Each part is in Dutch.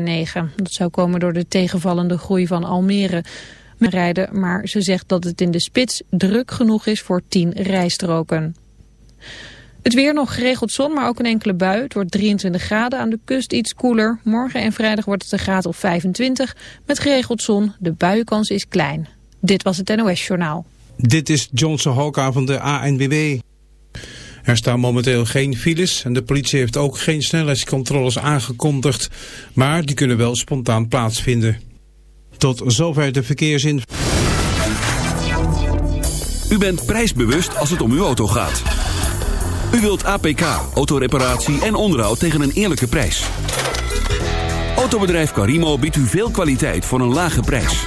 A9. Dat zou komen door de tegenvallende groei van Almere rijden, maar ze zegt dat het in de spits druk genoeg is voor 10 rijstroken. Het weer nog geregeld zon, maar ook een enkele bui. Het wordt 23 graden, aan de kust iets koeler. Morgen en vrijdag wordt het een graad of 25. Met geregeld zon, de buienkans is klein. Dit was het NOS Journaal. Dit is Johnson Hoka van de ANWB. Er staan momenteel geen files en de politie heeft ook geen snelheidscontroles aangekondigd. Maar die kunnen wel spontaan plaatsvinden. Tot zover de verkeersin. U bent prijsbewust als het om uw auto gaat. U wilt APK, autoreparatie en onderhoud tegen een eerlijke prijs. Autobedrijf Carimo biedt u veel kwaliteit voor een lage prijs.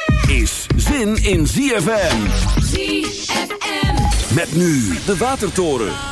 Is zin in ZFM. ZFM. Met nu de Watertoren.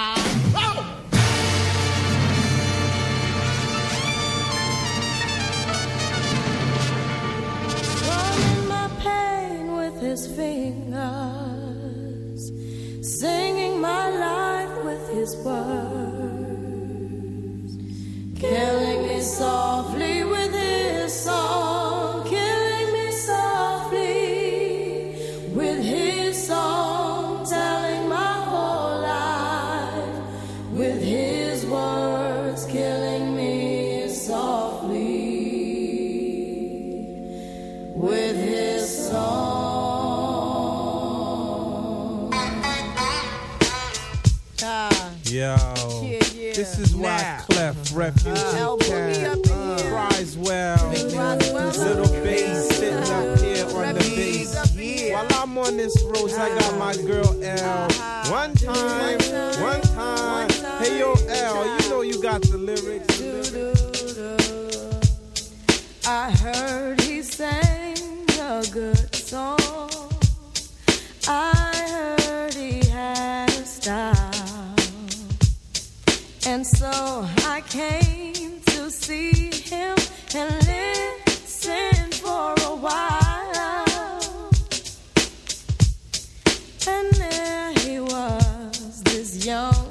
And there he was, this young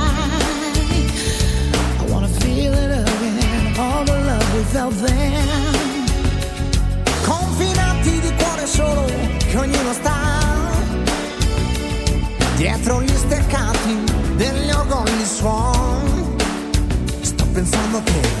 pensando que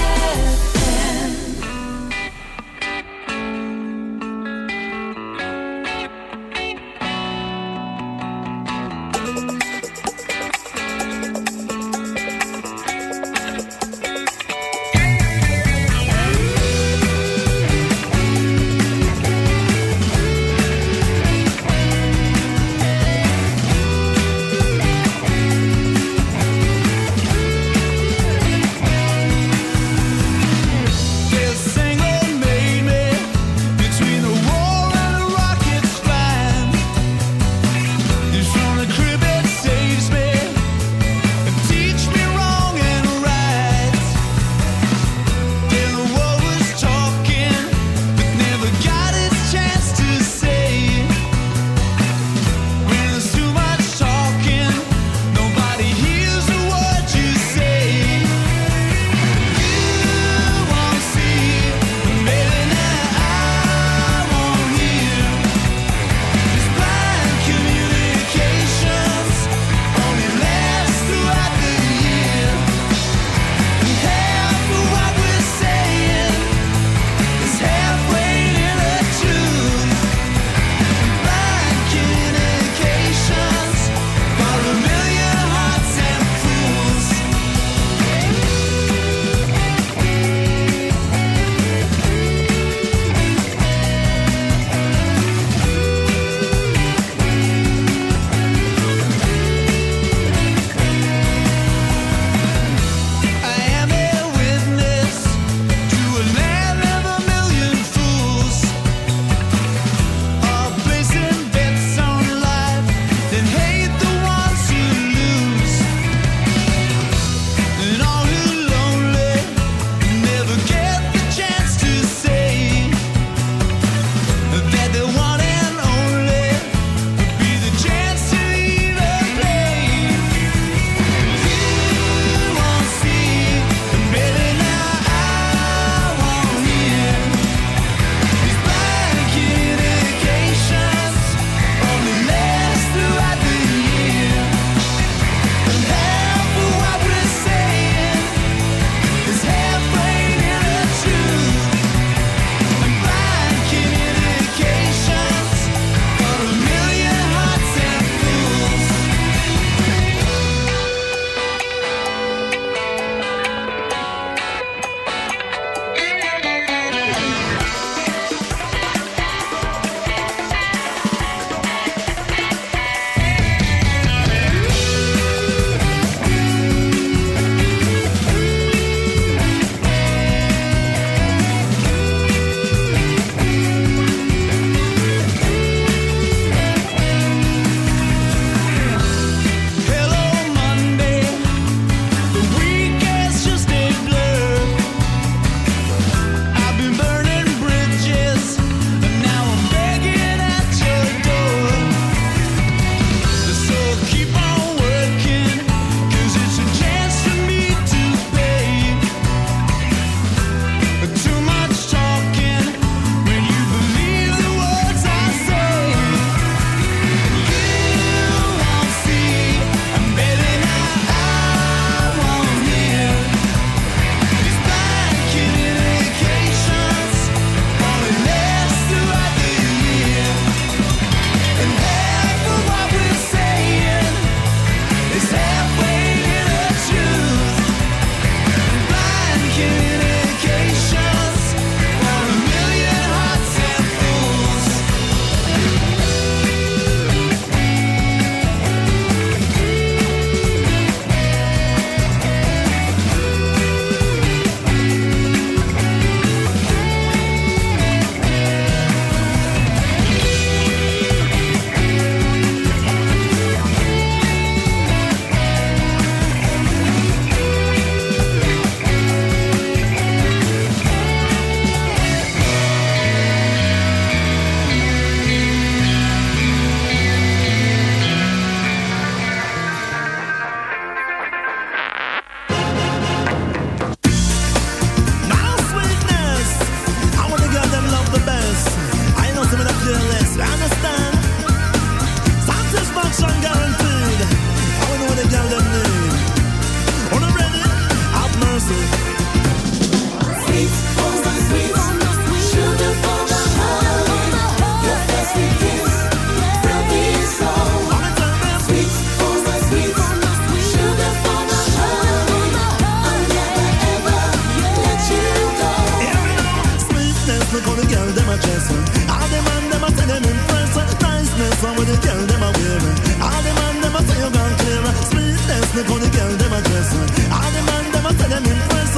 I demand the them a dress. The man, them a tell them impress.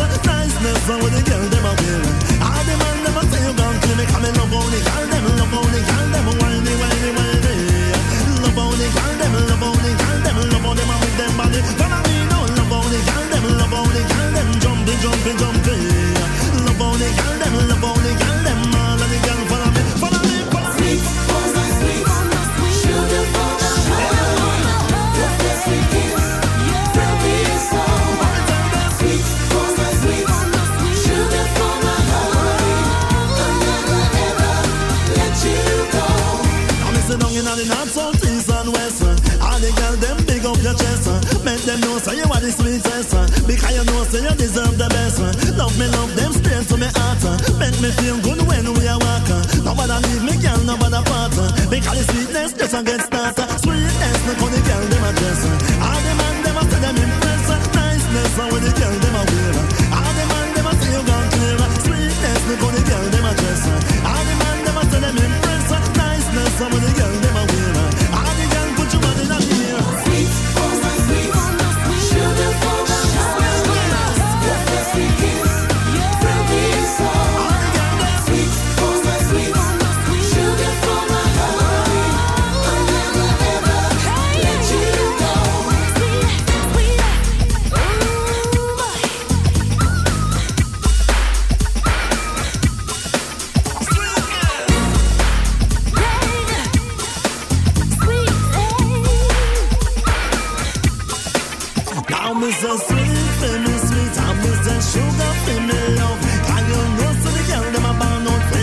Them a wear. Man, say you gone kill me, come de love, only girl, them them know, say you are the sweetest one. Because you know, say you deserve the best one. Love me, love them straight to my heart. Uh. Make me feel good when we are walking. Nobody leave me, girl, nobody part. Uh. Because the sweetness just a get started. Sweetness, look how the girl them a address. Uh. All the man them a say them impress. Niceness, how the girl them a wear. All the man them a say you gone clear. Sweetness, look how the girl them a address. All the man them a say them impress. Niceness, how the girl them a wear. finna sweet, I miss the Sugar finna love. Cause you know, so the girl, them a bang out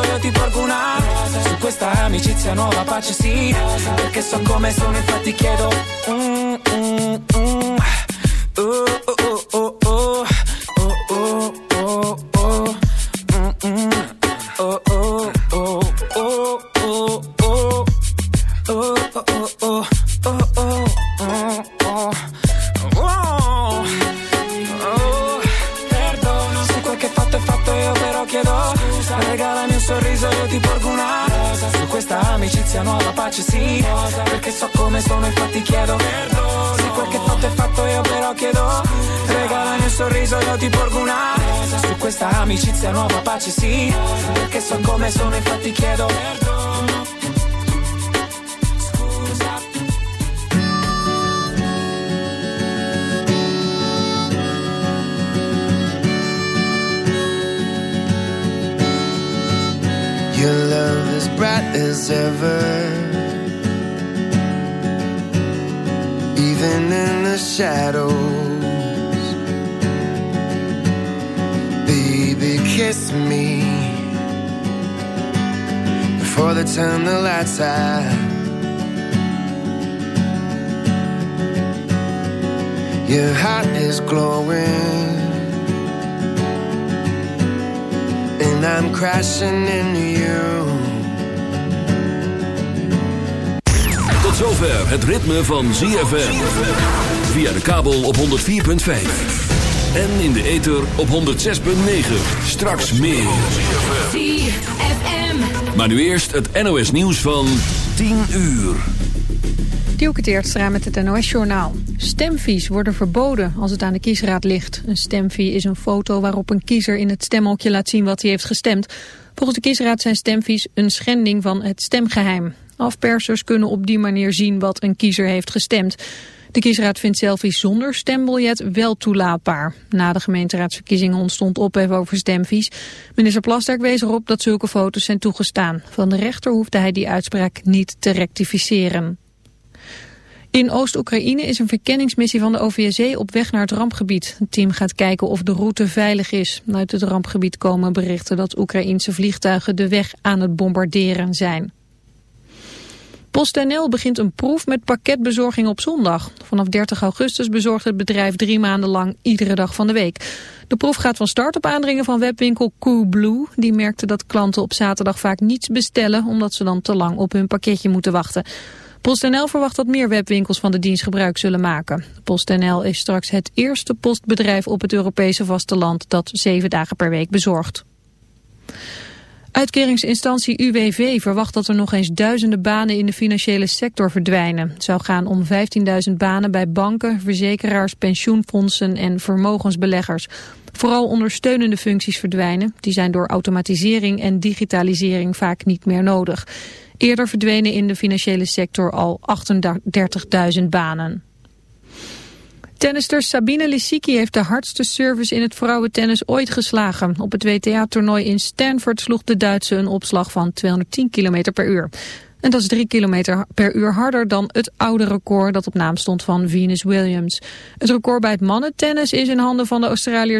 sorriso io ti porgo una rosa Su questa amicizia nuova pace sì rosa Perché so come sono infatti chiedo mm, mm, mm. Van ZFM. Via de kabel op 104.5. En in de ether op 106.9. Straks meer. ZFM. Maar nu eerst het NOS nieuws van 10 uur. Dielke Teertstra met het NOS-journaal. Stemvies worden verboden als het aan de kiesraad ligt. Een stemvie is een foto waarop een kiezer in het stemhokje laat zien wat hij heeft gestemd. Volgens de kiesraad zijn stemvies een schending van het stemgeheim. Afpersers kunnen op die manier zien wat een kiezer heeft gestemd. De kiesraad vindt selfies zonder stembiljet wel toelaatbaar. Na de gemeenteraadsverkiezingen ontstond ophef over stemvies. Minister Plasterk wees erop dat zulke foto's zijn toegestaan. Van de rechter hoefde hij die uitspraak niet te rectificeren. In Oost-Oekraïne is een verkenningsmissie van de OVSE op weg naar het rampgebied. Het team gaat kijken of de route veilig is. Uit het rampgebied komen berichten dat Oekraïense vliegtuigen de weg aan het bombarderen zijn. PostNL begint een proef met pakketbezorging op zondag. Vanaf 30 augustus bezorgt het bedrijf drie maanden lang iedere dag van de week. De proef gaat van start op aandringen van webwinkel Coolblue. Die merkte dat klanten op zaterdag vaak niets bestellen... omdat ze dan te lang op hun pakketje moeten wachten. PostNL verwacht dat meer webwinkels van de dienst gebruik zullen maken. PostNL is straks het eerste postbedrijf op het Europese vasteland dat zeven dagen per week bezorgt. Uitkeringsinstantie UWV verwacht dat er nog eens duizenden banen in de financiële sector verdwijnen. Het zou gaan om 15.000 banen bij banken, verzekeraars, pensioenfondsen en vermogensbeleggers. Vooral ondersteunende functies verdwijnen. Die zijn door automatisering en digitalisering vaak niet meer nodig. Eerder verdwenen in de financiële sector al 38.000 banen. Tennister Sabine Lisicki heeft de hardste service in het vrouwentennis ooit geslagen. Op het WTA-toernooi in Stanford sloeg de Duitse een opslag van 210 km per uur. En dat is 3 km per uur harder dan het oude record dat op naam stond van Venus Williams. Het record bij het mannentennis is in handen van de Australiër